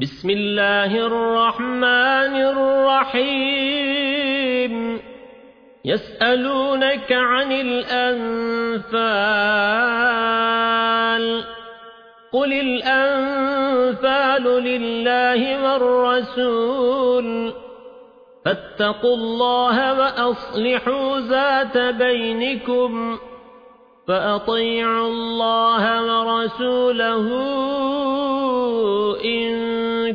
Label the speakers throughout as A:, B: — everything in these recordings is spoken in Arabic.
A: بسم الله الرحمن الرحيم. يسألونك عن الأنفال. قل الأنفال لله والرسول. فاتقوا الله وأصلحوا ذات بينكم. فأطيعوا الله ورسوله إن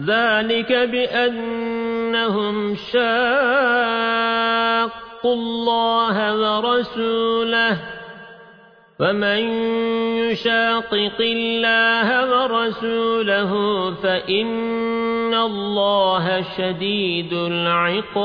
A: ذلك بأنهم شاقوا الله ورسوله. فمن يشاقق الله ورسوله فإن الله شديد العقاب.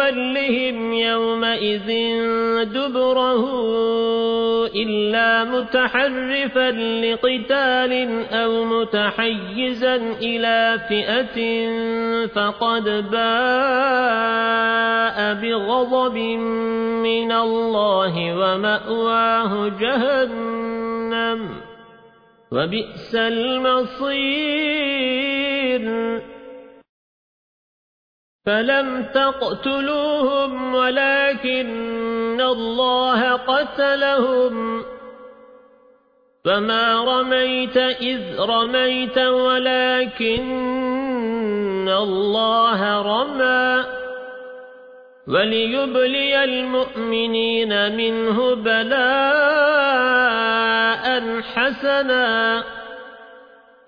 A: يولهم يومئذ دبره إلا متحرفا لقتال أو متحيزا إلى فئة فقد باء بغضب من الله ومأواه جهنم وبئس المصير فلم تقتلوهم ولكن الله قتلهم فما رميت إذ رميت ولكن الله رمى وليبلي المؤمنين منه بلاء حسنا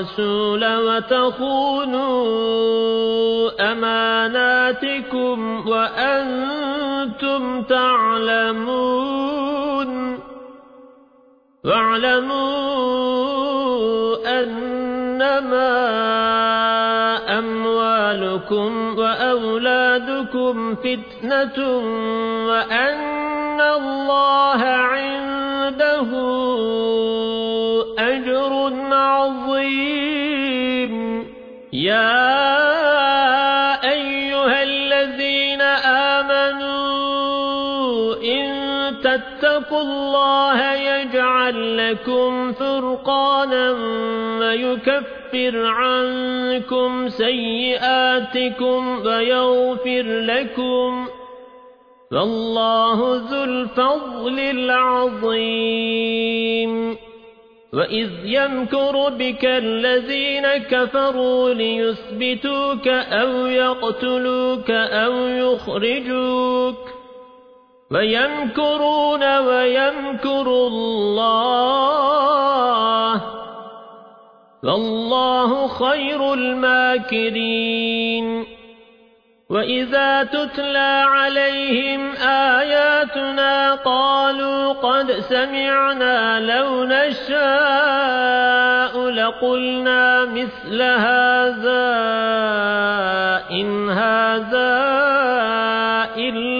A: والرسول وتخونوا أماناتكم وأنتم تعلمون واعلموا أنما أموالكم وأولادكم فتنة وأن الله لكم فرقانا ويكفر عنكم سيئاتكم ويغفر لكم فالله ذو الفضل العظيم. وَإِذْ يَمْكُرُ بِكَ الَّذِينَ كَفَرُوا لِيُثْبِتُوكَ أَوْ يَقْتُلُوكَ أَوْ يُخْرِجُوكَ وَيَمْكُرُونَ وَيَمْكُرُ اللَّهُ. وَاللَّهُ خَيْرُ الْمَاكِرِينَ. وَإِذَا تُتْلَى عَلَيْهِمْ آيَاتُنَا قَالُوا قَدْ سَمِعْنَا لَوْ نَشَاءُ لَقُلْنَا مِثْلَ هَذَا إِنْ هَذَا إِلَّا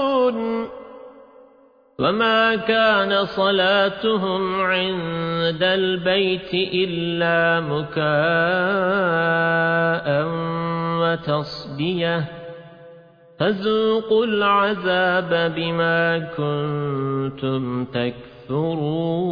A: وما كان صلاتهم عند البيت إلا مكاء وتصديه فذوقوا العذاب بما كنتم تكفرون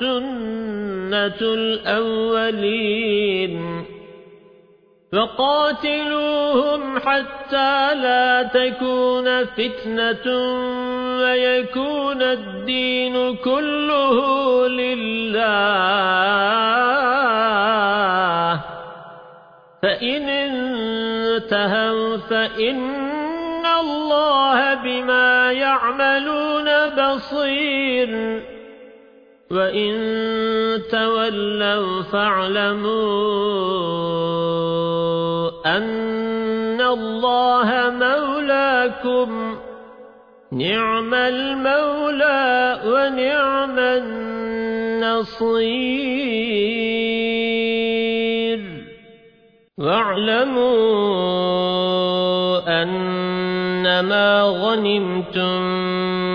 A: سنة الأولين فقاتلوهم حتى لا تكون فتنة ويكون الدين كله لله فإن انتهوا فإن الله بما يعملون بصير وإن تولوا فاعلموا أن الله مولاكم نعم المولى ونعم النصير واعلموا أن ما غنمتم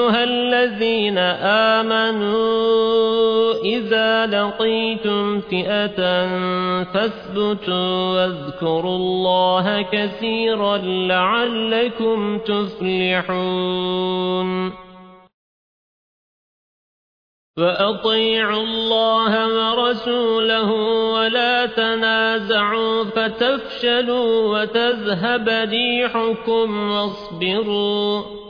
A: أيها الذين آمنوا إذا لقيتم فئة فاثبتوا واذكروا الله كثيرا لعلكم تفلحون. وأطيعوا الله ورسوله ولا تنازعوا فتفشلوا وتذهب ريحكم واصبروا.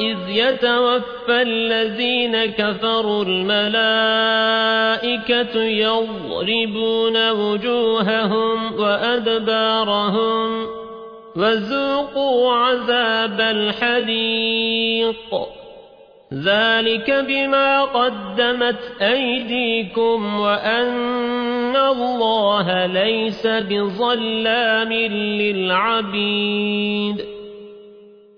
A: إذ يتوفى الذين كفروا الملائكة يضربون وجوههم وأدبارهم وذوقوا عذاب الحديق. ذلك بما قدمت أيديكم وأن الله ليس بظلام للعبيد.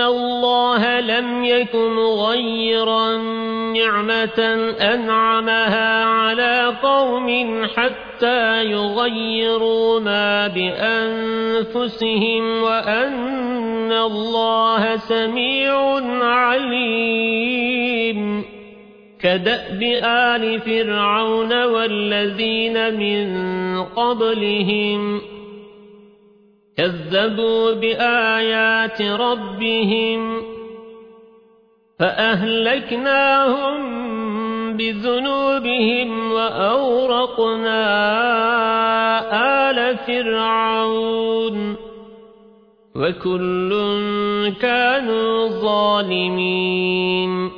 A: الله لم يكن غيرا نعمة أنعمها على قوم حتى يغيروا ما بأنفسهم وأن الله سميع عليم كدأب آل فرعون والذين من قبلهم كذبوا بآيات ربهم فأهلكناهم بذنوبهم وأورقنا آل فرعون وكل كانوا ظالمين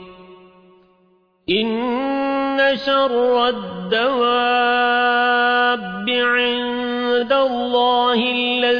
A: إن شر الدواب عند الله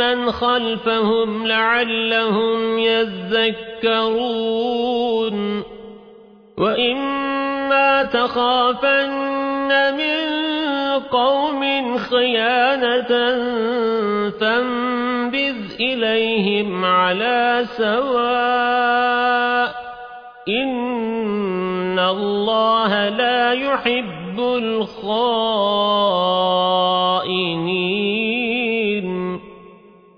A: من خلفهم لعلهم يذكرون. وإما تخافن من قوم خيانة فانبذ إليهم على سواء. إن الله لا يحب الخائنين.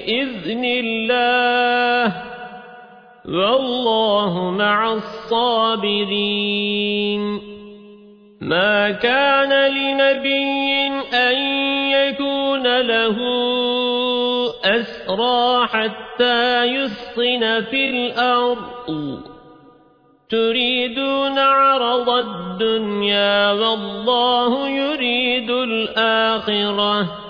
A: بإذن الله والله مع الصابرين. ما كان لنبي أن يكون له أسرى حتى يسخن في الأرض. تريدون عرض الدنيا والله يريد الآخرة.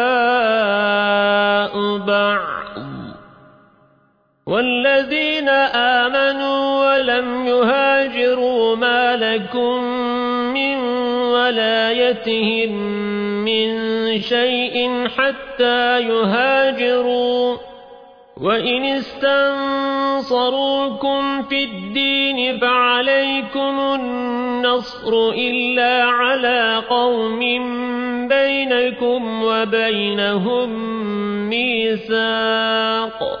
A: لكم من ولايتهم من شيء حتى يهاجروا. وإن استنصروكم في الدين فعليكم النصر إلا على قوم بينكم وبينهم ميثاق.